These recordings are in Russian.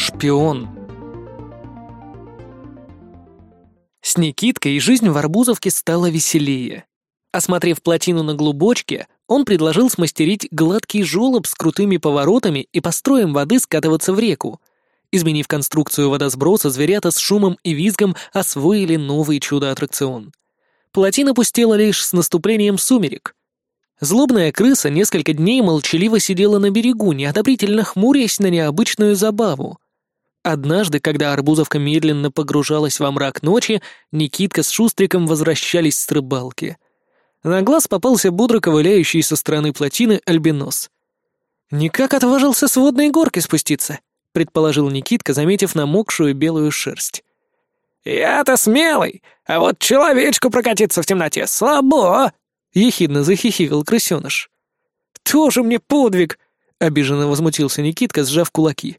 Шпион. С Никиткой жизнь в Арбузовке стала веселее. Осмотрев плотину на глубочке, он предложил смастерить гладкий желоб с крутыми поворотами и построем воды скатываться в реку. Изменив конструкцию водосброса, зверята с шумом и визгом освоили новый чудо-аттракцион. Плотина пустела лишь с наступлением сумерек. Злобная крыса несколько дней молчаливо сидела на берегу, неодобрительно хмурясь на необычную забаву. Однажды, когда Арбузовка медленно погружалась во мрак ночи, Никитка с Шустриком возвращались с рыбалки — на глаз попался бодро ковыляющий со стороны плотины альбинос. «Никак отважился с водной горки спуститься», — предположил Никитка, заметив намокшую белую шерсть. «Я-то смелый, а вот человечку прокатиться в темноте слабо!» — ехидно захихикал крысёныш. «Тоже мне подвиг!» — обиженно возмутился Никитка, сжав кулаки.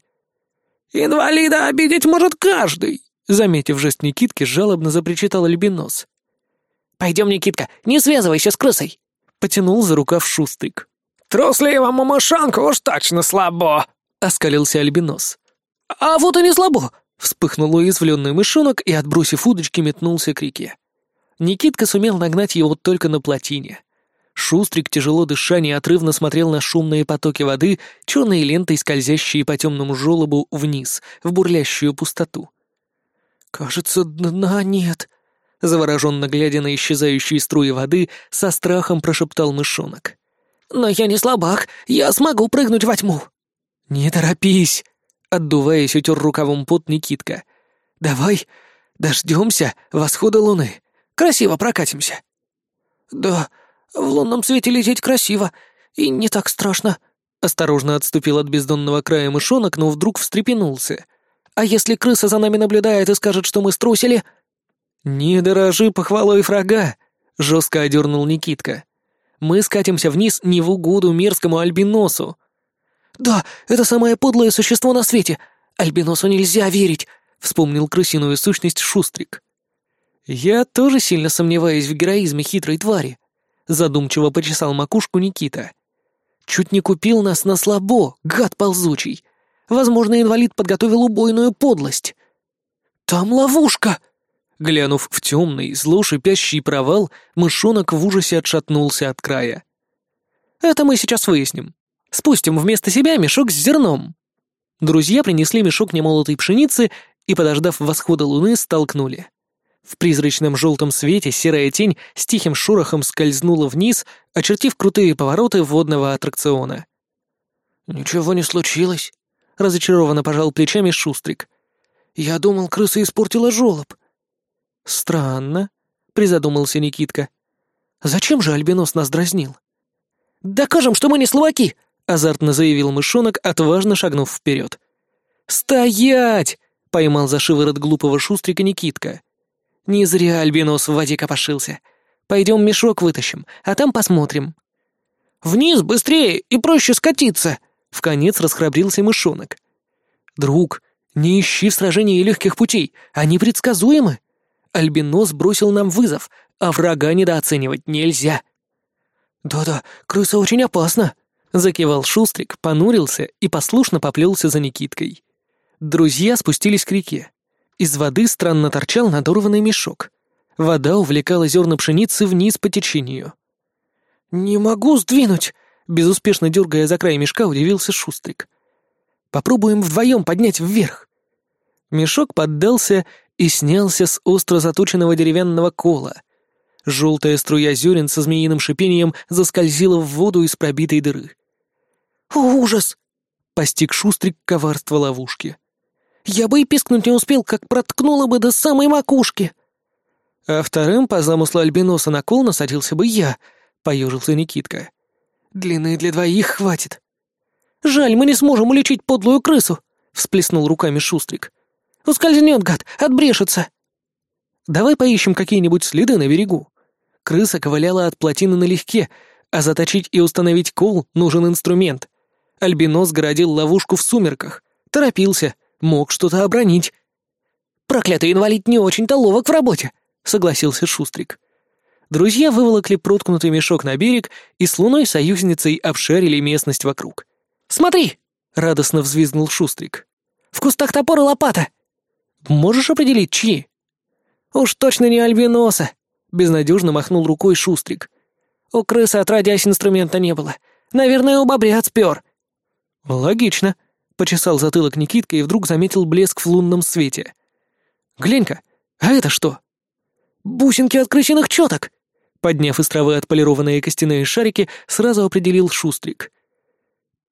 «Инвалида обидеть может каждый!» Заметив жест Никитки, жалобно запричитал альбинос. «Пойдем, Никитка, не связывайся с крысой!» Потянул за рукав Шустрик. «Трусливому мышонку уж точно слабо!» — оскалился Альбинос. «А вот и не слабо!» — вспыхнул уязвленный мышонок и, отбросив удочки, метнулся к реке. Никитка сумел нагнать его только на плотине. Шустрик, тяжело дыша, неотрывно смотрел на шумные потоки воды, черные лентой, скользящие по темному желобу вниз, в бурлящую пустоту. «Кажется, дна нет», завороженно глядя на исчезающие струи воды, со страхом прошептал мышонок. «Но я не слабак, я смогу прыгнуть во тьму!» «Не торопись!» — отдуваясь, утер рукавом пот Никитка. «Давай дождемся восхода луны. Красиво прокатимся». «Да, в лунном свете лететь красиво и не так страшно», — осторожно отступил от бездонного края мышонок, но вдруг встрепенулся. «А если крыса за нами наблюдает и скажет, что мы струсили?» «Не дорожи похвалой врага!» — жестко одернул Никитка. «Мы скатимся вниз не в угоду мерзкому альбиносу». «Да, это самое подлое существо на свете! Альбиносу нельзя верить!» — вспомнил крысиную сущность Шустрик. «Я тоже сильно сомневаюсь в героизме хитрой твари», — задумчиво почесал макушку Никита. «Чуть не купил нас на слабо, гад ползучий. Возможно, инвалид подготовил убойную подлость». «Там ловушка!» Глянув в темный, зло шипящий провал, мышонок в ужасе отшатнулся от края. «Это мы сейчас выясним. Спустим вместо себя мешок с зерном». Друзья принесли мешок немолотой пшеницы и, подождав восхода луны, столкнули. В призрачном желтом свете серая тень с тихим шорохом скользнула вниз, очертив крутые повороты водного аттракциона. «Ничего не случилось», — разочарованно пожал плечами Шустрик. «Я думал, крыса испортила жолоб. «Странно», — призадумался Никитка. «Зачем же Альбинос нас дразнил?» «Докажем, что мы не словаки!» — азартно заявил мышонок, отважно шагнув вперед. «Стоять!» — поймал за шиворот глупого шустрика Никитка. «Не зря Альбинос в воде копошился. Пойдем мешок вытащим, а там посмотрим». «Вниз быстрее и проще скатиться!» — вконец расхрабрился мышонок. «Друг, не ищи в сражении легких путей, они предсказуемы!» Альбинос бросил нам вызов, а врага недооценивать нельзя». «Да-да, крыса очень опасна», — закивал Шустрик, понурился и послушно поплелся за Никиткой. Друзья спустились к реке. Из воды странно торчал надорванный мешок. Вода увлекала зерна пшеницы вниз по течению. «Не могу сдвинуть!» — безуспешно дергая за край мешка, удивился Шустрик. «Попробуем вдвоем поднять вверх». Мешок поддался и снялся с остро заточенного деревянного кола. Желтая струя зерен со змеиным шипением заскользила в воду из пробитой дыры. «О, ужас!» — постиг шустрик коварство ловушки. «Я бы и пискнуть не успел, как проткнула бы до самой макушки!» «А вторым по замыслу альбиноса на кол насадился бы я», — поежился Никитка. «Длины для двоих хватит». «Жаль, мы не сможем уличить подлую крысу», — всплеснул руками Шустрик. Ускользнет, гад, отбрешется!» «Давай поищем какие-нибудь следы на берегу». Крыса ковыляла от плотины налегке, а заточить и установить кол нужен инструмент. Альбинос городил ловушку в сумерках. Торопился, мог что-то обронить. «Проклятый инвалид не очень-то ловок в работе», — согласился Шустрик. Друзья выволокли проткнутый мешок на берег и с луной союзницей обшарили местность вокруг. «Смотри!» — радостно взвизгнул Шустрик. В кустах топор и лопата!» «Можешь определить, чьи?» «Уж точно не альбиноса!» — безнадежно махнул рукой Шустрик. «У крысы отродясь инструмента не было. Наверное, у бобря спер». «Логично», — почесал затылок Никитка и вдруг заметил блеск в лунном свете. «Глянь-ка, а это что?» «Бусинки от крысиных чёток!» Подняв из травы отполированные костяные шарики, сразу определил Шустрик.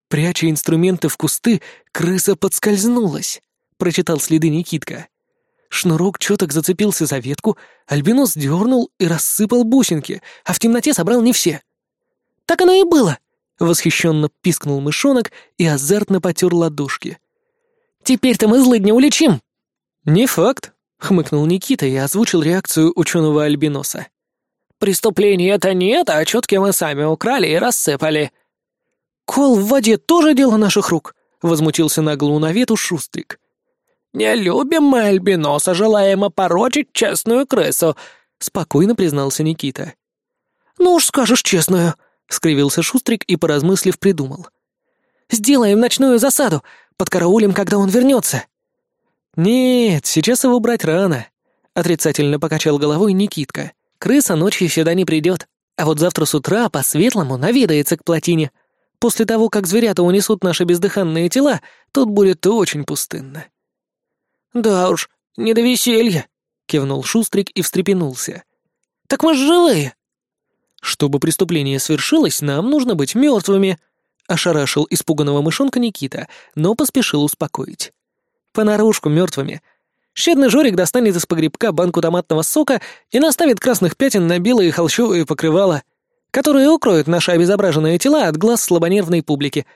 «Пряча инструменты в кусты, крыса подскользнулась», — прочитал следы Никитка. Шнурок чёток зацепился за ветку, альбинос дернул и рассыпал бусинки, а в темноте собрал не все. «Так оно и было!» — восхищенно пискнул мышонок и азартно потер ладошки. «Теперь-то мы злыдня улечим!» «Не факт», — хмыкнул Никита и озвучил реакцию ученого альбиноса. «Преступления это нет, а четки мы сами украли и рассыпали». «Кол в воде тоже дело наших рук», — возмутился нагло навету Шустрик. «Не любим мы альбиноса, желаем опорочить честную крысу», — спокойно признался Никита. «Ну уж скажешь честную», — скривился Шустрик и, поразмыслив, придумал. «Сделаем ночную засаду, подкараулим, когда он вернется». «Нет, сейчас его брать рано», — отрицательно покачал головой Никитка. «Крыса ночью сюда не придет, а вот завтра с утра по-светлому наведается к плотине. После того, как зверята унесут наши бездыханные тела, тут будет очень пустынно». «Да уж, не до веселья», — кивнул Шустрик и встрепенулся. «Так мы ж живые!» «Чтобы преступление свершилось, нам нужно быть мертвыми», — ошарашил испуганного мышонка Никита, но поспешил успокоить. «Понарошку мертвыми. Щедный Жорик достанет из погребка банку томатного сока и наставит красных пятен на белые холщовые покрывала, которые укроют наши обезображенные тела от глаз слабонервной публики,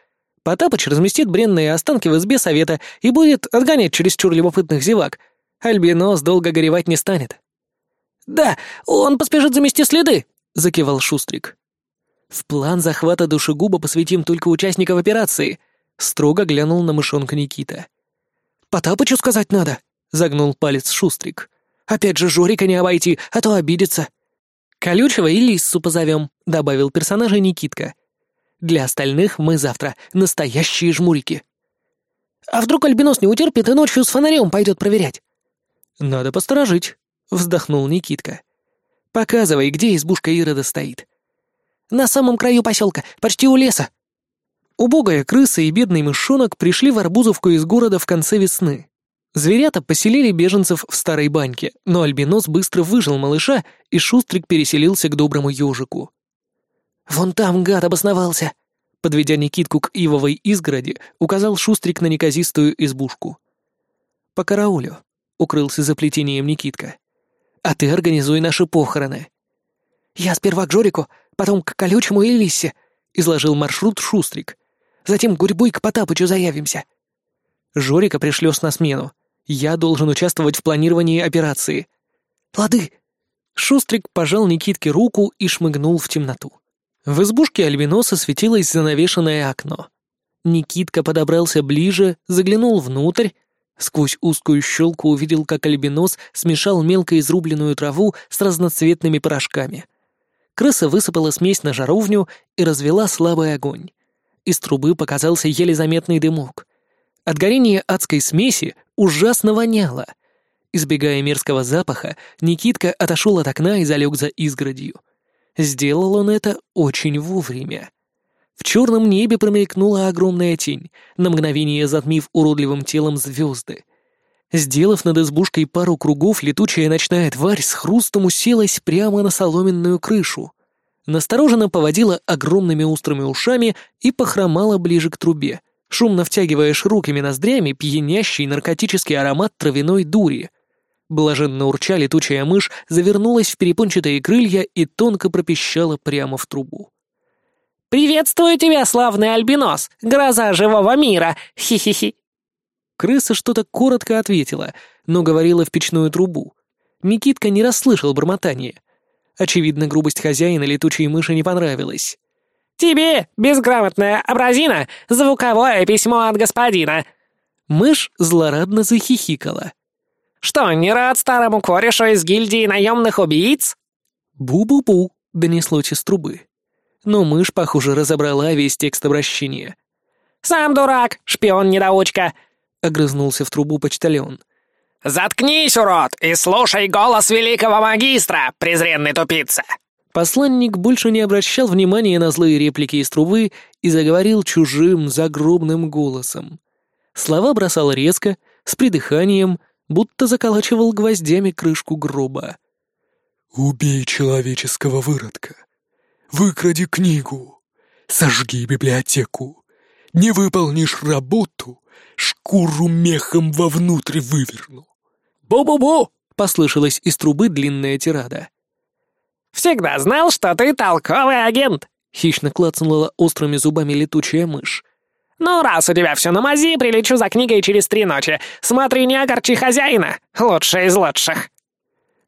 Потапыч разместит бренные останки в избе совета и будет отгонять чересчур любопытных зевак. Альбинос долго горевать не станет. «Да, он поспешит замести следы», — закивал Шустрик. «В план захвата душегуба посвятим только участников операции», — строго глянул на мышонка Никита. «Потапычу сказать надо», — загнул палец Шустрик. «Опять же Жорика не обойти, а то обидится». «Колючего и Лиссу позовем», — добавил персонажа Никитка. Для остальных мы завтра настоящие жмурики. А вдруг Альбинос не утерпит и ночью с фонарем пойдет проверять? Надо посторожить, вздохнул Никитка. Показывай, где избушка Ирода стоит. На самом краю поселка, почти у леса. Убогая крыса и бедный мышонок пришли в Арбузовку из города в конце весны. Зверята поселили беженцев в старой баньке, но Альбинос быстро выжил малыша, и Шустрик переселился к доброму ежику. «Вон там гад обосновался!» Подведя Никитку к ивовой изгороди, указал Шустрик на неказистую избушку. «По караулю», — укрылся за плетением Никитка. «А ты организуй наши похороны». «Я сперва к Жорику, потом к Колючему и Лиссе», — изложил маршрут Шустрик. «Затем гурьбой к Потапычу заявимся». «Жорика пришлёс на смену. Я должен участвовать в планировании операции». «Лады». Шустрик пожал Никитке руку и шмыгнул в темноту. В избушке альбиноса светилось занавешенное окно. Никитка подобрался ближе, заглянул внутрь. Сквозь узкую щелку увидел, как альбинос смешал мелко изрубленную траву с разноцветными порошками. Крыса высыпала смесь на жаровню и развела слабый огонь. Из трубы показался еле заметный дымок. От горения адской смеси ужасно воняло. Избегая мерзкого запаха, Никитка отошел от окна и залег за изгородью. Сделал он это очень вовремя. В черном небе промелькнула огромная тень, на мгновение затмив уродливым телом звезды. Сделав над избушкой пару кругов, летучая ночная тварь с хрустом уселась прямо на соломенную крышу. Настороженно поводила огромными острыми ушами и похромала ближе к трубе, шумно втягивая широкими ноздрями пьянящий наркотический аромат травяной дури — Блаженно урча летучая мышь завернулась в перепончатые крылья и тонко пропищала прямо в трубу. «Приветствую тебя, славный альбинос! Гроза живого мира! Хи-хи-хи!» Крыса что-то коротко ответила, но говорила в печную трубу. Никитка не расслышал бормотания. Очевидно, грубость хозяина летучей мыши не понравилась. «Тебе, безграмотная абразина, звуковое письмо от господина!» Мышь злорадно захихикала. Что, не рад старому корешу из гильдии наемных убийц?» «Бу-бу-бу», — донеслось из трубы. Но мышь, похоже, разобрала весь текст обращения. «Сам дурак, шпион-недоучка!» огрызнулся в трубу почтальон. «Заткнись, урод, и слушай голос великого магистра, презренный тупица!» Посланник больше не обращал внимания на злые реплики из трубы и заговорил чужим загробным голосом. Слова бросал резко, с придыханием, будто заколачивал гвоздями крышку гроба. «Убей человеческого выродка! Выкради книгу! Сожги библиотеку! Не выполнишь работу, шкуру мехом вовнутрь выверну!» «Бу-бу-бу!» — послышалась из трубы длинная тирада. «Всегда знал, что ты толковый агент!» — хищно клацнула острыми зубами летучая мышь. «Ну, раз у тебя все на мази, прилечу за книгой через три ночи. Смотри, не огорчи хозяина! Лучшая из лучших!»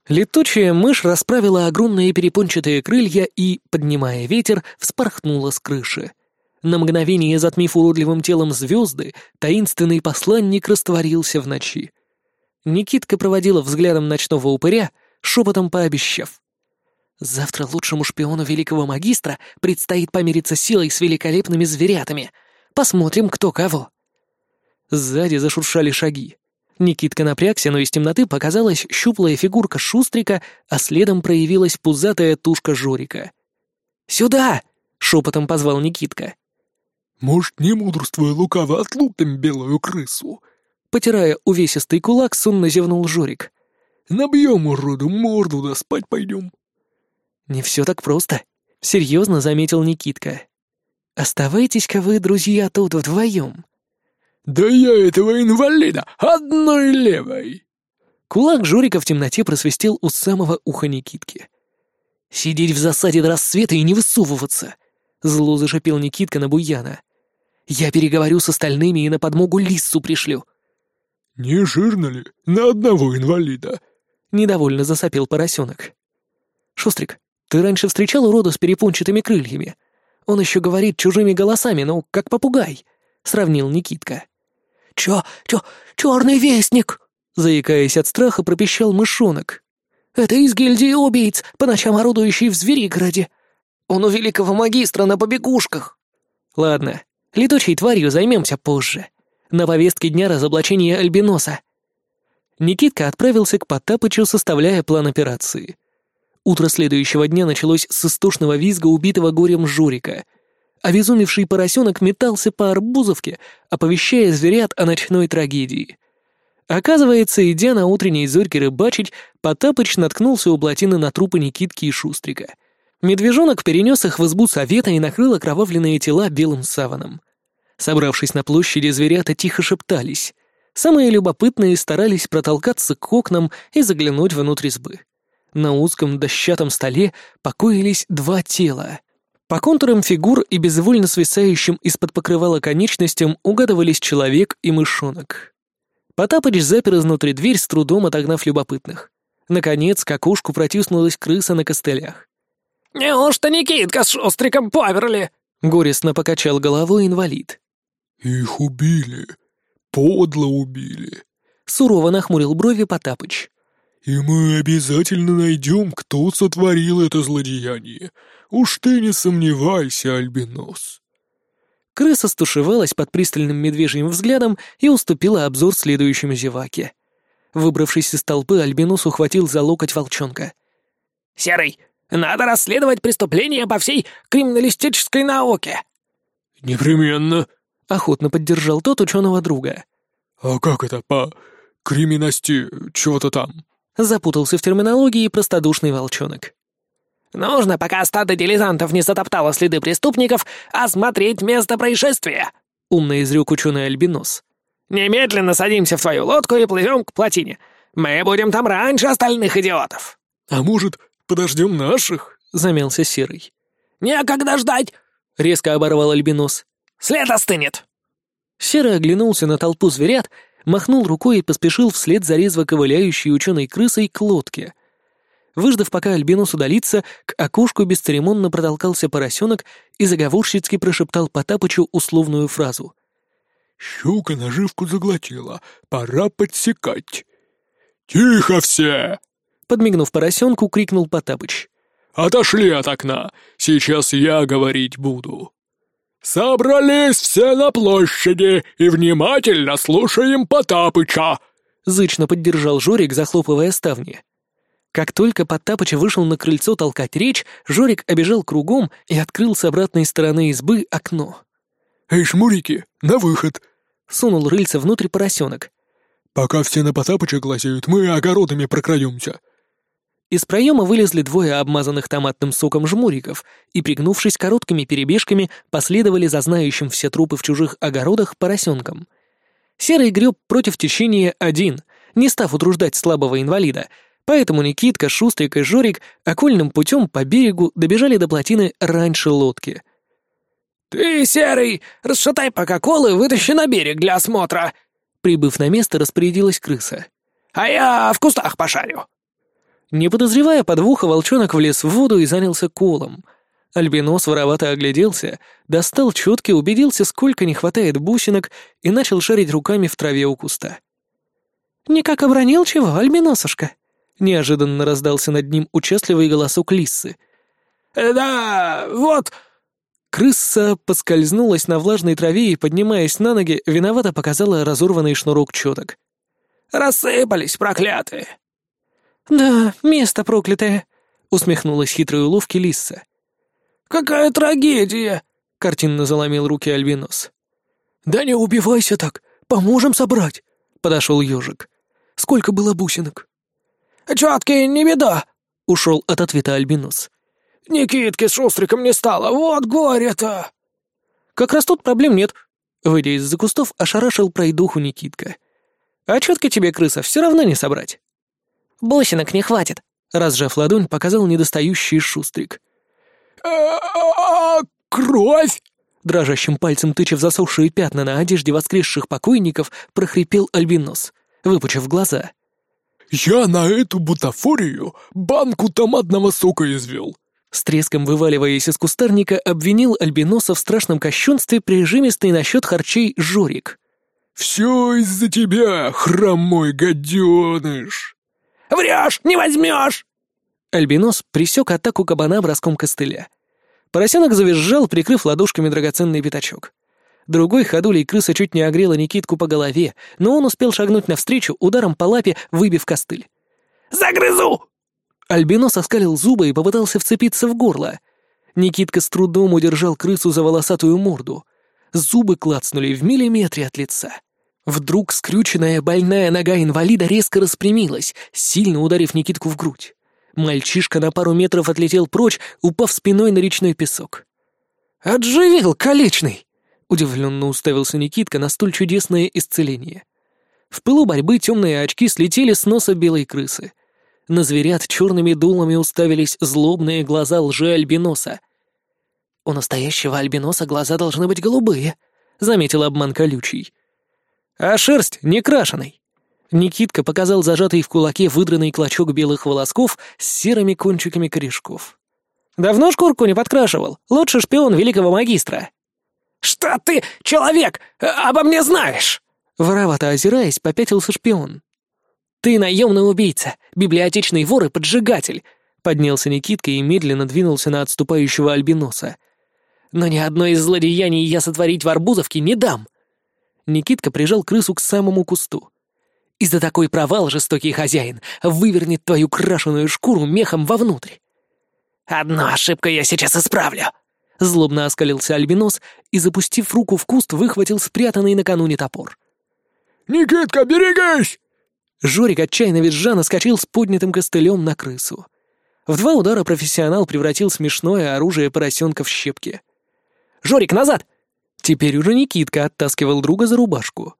Летучая мышь расправила огромные перепончатые крылья и, поднимая ветер, вспорхнула с крыши. На мгновение затмив уродливым телом звезды, таинственный посланник растворился в ночи. Никитка проводила взглядом ночного упыря, шепотом пообещав. Завтра лучшему шпиону великого магистра предстоит помириться силой с великолепными зверятами. Посмотрим, кто кого. Сзади зашуршали шаги. Никитка напрягся, но из темноты показалась щуплая фигурка Шустрика, а следом проявилась пузатая тушка Жорика. «Сюда!» — шепотом позвал Никитка. «Может, не мудрствуя лукаво отлупим белую крысу?» Потирая увесистый кулак, сонно зевнул Жорик. «Набьем уроду морду, да спать пойдем». «Не все так просто», — серьезно заметил Никитка. «Оставайтесь-ка вы, друзья, тут вдвоем». «Да я этого инвалида одной левой!» Кулак Жорика в темноте просвистел у самого уха Никитки. «Сидеть в засаде до рассвета и не высовываться!» — зло зашипел Никитка на Буяна. «Я переговорю с остальными и на подмогу Лиссу пришлю». «Не жирно ли? На одного инвалида?» — недовольно засопел поросенок. «Шустрик, ты раньше встречал урода с перепончатыми крыльями? Он еще говорит чужими голосами, но как попугай», — сравнил Никитка. «Чё, чё, черный вестник?» Заикаясь от страха, пропищал мышонок. «Это из гильдии убийц, по ночам орудующий в Зверигороде. Он у великого магистра на побегушках». «Ладно, летучей тварью займемся позже. На повестке дня разоблачение Альбиноса». Никитка отправился к Потапычу, составляя план операции. Утро следующего дня началось с истошного визга убитого горем Журика. Обезумевший поросенок метался по арбузовке, оповещая зверят о ночной трагедии. Оказывается, идя на утренней зорьке рыбачить, Потапыч наткнулся у плотины на трупы Никитки и Шустрика. Медвежонок перенес их в избу совета и накрыл окровавленные тела белым саваном. Собравшись на площади, зверята тихо шептались. Самые любопытные старались протолкаться к окнам и заглянуть внутрь избы. На узком дощатом столе покоились два тела. По контурам фигур и безвольно свисающим из-под покрывала конечностям угадывались человек и мышонок. Потапыч запер изнутри дверь, с трудом отогнав любопытных. Наконец, к окошку протиснулась крыса на костылях. «Неужто Никитка с Шустриком померли?» — горестно покачал головой инвалид. «Их убили. Подло убили», — сурово нахмурил брови Потапыч. «И мы обязательно найдем, кто сотворил это злодеяние. Уж ты не сомневайся, Альбинос». Крыса стушевалась под пристальным медвежьим взглядом и уступила обзор следующему зеваке. Выбравшись из толпы, Альбинос ухватил за локоть волчонка. «Серый, надо расследовать преступления по всей криминалистической науке». «Непременно», — охотно поддержал тот ученого друга. «А как это по криминости чего-то там?» Запутался в терминологии простодушный волчонок. «Нужно, пока стадо дилизантов не затоптало следы преступников, осмотреть место происшествия», — умно изрек ученый Альбинос. «Немедленно садимся в твою лодку и плывем к плотине. Мы будем там раньше остальных идиотов». «А может, подождем наших?» — замялся Серый. «Некогда ждать!» — резко оборвал Альбинос. «След остынет!» Серый оглянулся на толпу зверят, махнул рукой и поспешил вслед за резво ковыляющей ученой крысой к лодке. Выждав, пока Альбинос удалится, к окошку бесцеремонно протолкался поросенок и заговорщицки прошептал Потапычу условную фразу. «Щука наживку заглотила, пора подсекать». «Тихо все!» Подмигнув поросенку, крикнул Потапыч. «Отошли от окна, сейчас я говорить буду». «Собрались все на площади и внимательно слушаем Потапыча!» Зычно поддержал Жорик, захлопывая ставни. Как только Потапыч вышел на крыльцо толкать речь, Жорик обежал кругом и открыл с обратной стороны избы окно. «Эй, шмурики, на выход!» — сунул рыльца внутрь поросенок. «Пока все на Потапыча глазеют, мы огородами прокраемся. Из проема вылезли двое обмазанных томатным соком жмуриков и, пригнувшись короткими перебежками, последовали за знающим все трупы в чужих огородах поросенком. Серый греб против течения один, не став утруждать слабого инвалида, поэтому Никитка, Шустрик и Жорик окольным путем по берегу добежали до плотины раньше лодки. «Ты, Серый, расшатай пока колы, вытащи на берег для осмотра!» Прибыв на место, распорядилась крыса. «А я в кустах пошарю!» Не подозревая подвоха, волчонок влез в воду и занялся колом. Альбинос воровато огляделся, достал четки, убедился, сколько не хватает бусинок, и начал шарить руками в траве у куста. «Никак обронил чего, Альбиносушка?» Неожиданно раздался над ним участливый голосок Лиссы. «Э, «Да, вот...» Крыса поскользнулась на влажной траве и, поднимаясь на ноги, виновато показала разорванный шнурок четок. «Рассыпались, проклятые!» «Да, место проклятое», — усмехнулась хитрой уловки Лисса. «Какая трагедия!» — картинно заломил руки Альбинос. «Да не убивайся так, поможем собрать», — подошел ежик. «Сколько было бусинок?» «Четкие, не беда», — ушел от ответа Альбинос. «Никитки с Шустриком не стало, вот горе-то!» «Как раз тут проблем нет», — выйдя из-за кустов, ошарашил пройдуху Никитка. «А четко тебе, крыса, все равно не собрать». Бусинок не хватит», — разжав ладонь, показал недостающий шустрик. «А, кровь!» Дрожащим пальцем тыча в засохшие пятна на одежде воскресших покойников, прохрипел Альбинос, выпучив глаза. «Я на эту бутафорию банку томатного сока извел!» С треском вываливаясь из кустарника, обвинил Альбиноса в страшном кощунстве прижимистый насчет харчей Жорик. «Все из-за тебя, хромой гаденыш!» Врешь, не возьмешь!» Альбинос присек атаку кабана броском костыля. Поросенок завизжал, прикрыв ладошками драгоценный пятачок. Другой ходулей крыса чуть не огрела Никитку по голове, но он успел шагнуть навстречу, ударом по лапе выбив костыль. «Загрызу!» Альбинос оскалил зубы и попытался вцепиться в горло. Никитка с трудом удержал крысу за волосатую морду. Зубы клацнули в миллиметре от лица. Вдруг скрюченная больная нога инвалида резко распрямилась, сильно ударив Никитку в грудь. Мальчишка на пару метров отлетел прочь, упав спиной на речной песок. «Отживел, колечный!» — удивленно уставился Никитка на столь чудесное исцеление. В пылу борьбы темные очки слетели с носа белой крысы. На зверят черными дулами уставились злобные глаза лжи-альбиноса. «У настоящего альбиноса глаза должны быть голубые», — заметил обман колючий а шерсть не крашеной. Никитка показал зажатый в кулаке выдранный клочок белых волосков с серыми кончиками корешков. «Давно шкурку не подкрашивал? Лучше шпион великого магистра». «Что ты, человек, обо мне знаешь?» Воровато озираясь, попятился шпион. «Ты наемный убийца, библиотечный вор и поджигатель», поднялся Никитка и медленно двинулся на отступающего альбиноса. «Но ни одно из злодеяний я сотворить в Арбузовке не дам. Никитка прижал крысу к самому кусту. «И за такой провал, жестокий хозяин, вывернет твою крашеную шкуру мехом вовнутрь!» «Одну ошибку я сейчас исправлю!» Злобно оскалился Альбинос и, запустив руку в куст, выхватил спрятанный накануне топор. «Никитка, берегись!» Жорик отчаянно визжа наскочил с поднятым костылем на крысу. В два удара профессионал превратил смешное оружие поросенка в щепки. «Жорик, назад! Теперь уже Никитка оттаскивал друга за рубашку.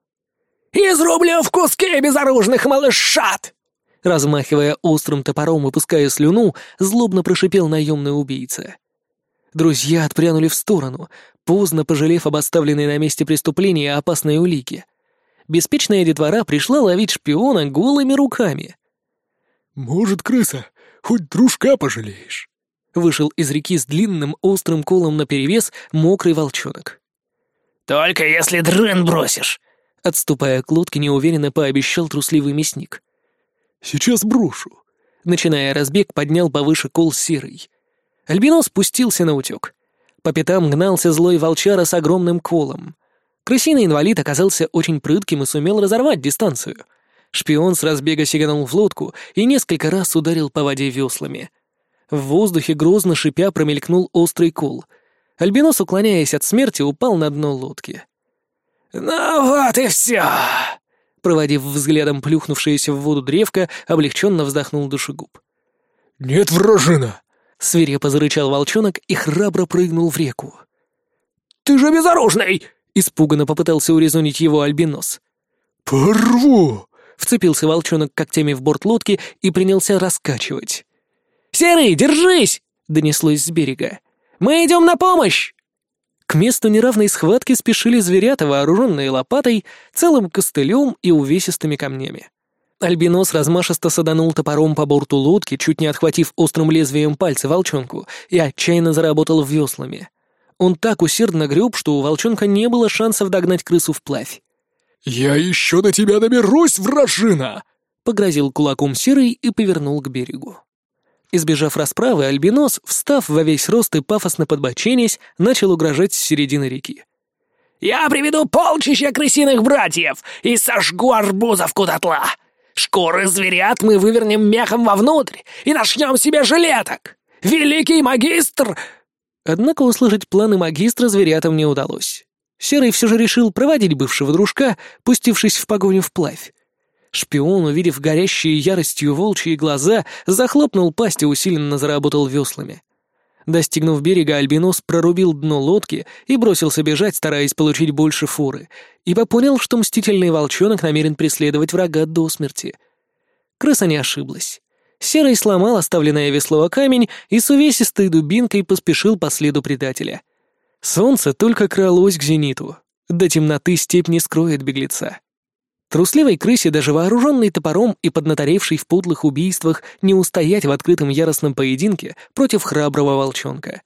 «Изрублю в куски безоружных малышат!» Размахивая острым топором и пуская слюну, злобно прошипел наемный убийца. Друзья отпрянули в сторону, поздно пожалев об оставленной на месте преступления опасной улике. Беспечная детвора пришла ловить шпиона голыми руками. «Может, крыса, хоть дружка пожалеешь?» Вышел из реки с длинным острым колом наперевес мокрый волчонок. «Только если дрын бросишь!» Отступая к лодке, неуверенно пообещал трусливый мясник. «Сейчас брошу!» Начиная разбег, поднял повыше кол серый. Альбинос спустился на утек. По пятам гнался злой волчара с огромным колом. Крысиный инвалид оказался очень прытким и сумел разорвать дистанцию. Шпион с разбега сиганул в лодку и несколько раз ударил по воде веслами. В воздухе грозно шипя промелькнул острый кол. Альбинос, уклоняясь от смерти, упал на дно лодки. «Ну вот и все!» Проводив взглядом плюхнувшееся в воду древко, облегченно вздохнул душегуб. «Нет, вражина!» — свирепо зарычал волчонок и храбро прыгнул в реку. «Ты же безоружный!» — испуганно попытался урезонить его альбинос. «Порву!» — вцепился волчонок когтями в борт лодки и принялся раскачивать. «Серый, держись!» — донеслось с берега. «Мы идем на помощь!» К месту неравной схватки спешили зверята, вооруженные лопатой, целым костылем и увесистыми камнями. Альбинос размашисто саданул топором по борту лодки, чуть не отхватив острым лезвием пальцы волчонку, и отчаянно заработал веслами. Он так усердно греб, что у волчонка не было шансов догнать крысу вплавь. «Я еще до тебя доберусь, вражина!» — погрозил кулаком серый и повернул к берегу. Избежав расправы, Альбинос, встав во весь рост и пафосно подбоченясь, начал угрожать с середины реки. «Я приведу полчища крысиных братьев и сожгу арбузовку дотла! Шкуры зверят мы вывернем мехом вовнутрь и начнем себе жилеток! Великий магистр!» Однако услышать планы магистра зверятам не удалось. Серый все же решил проводить бывшего дружка, пустившись в погоню вплавь. Шпион, увидев горящие яростью волчьи глаза, захлопнул пасть и усиленно заработал веслами. Достигнув берега, Альбинос прорубил дно лодки и бросился бежать, стараясь получить больше фуры, ибо понял, что мстительный волчонок намерен преследовать врага до смерти. Крыса не ошиблась. Серый сломал оставленное весло о камень и с увесистой дубинкой поспешил по следу предателя. Солнце только кралось к зениту. До темноты степь не скроет беглеца. Трусливой крысе, даже вооруженной топором и поднаторевшей в подлых убийствах, не устоять в открытом яростном поединке против храброго волчонка.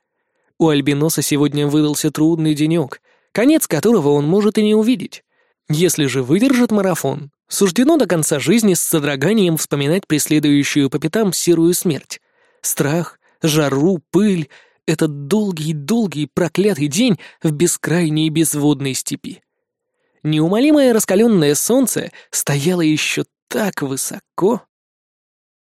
У Альбиноса сегодня выдался трудный денек, конец которого он может и не увидеть. Если же выдержит марафон, суждено до конца жизни с содроганием вспоминать преследующую по пятам серую смерть. Страх, жару, пыль — этот долгий-долгий проклятый день в бескрайней безводной степи. Неумолимое раскаленное солнце стояло еще так высоко.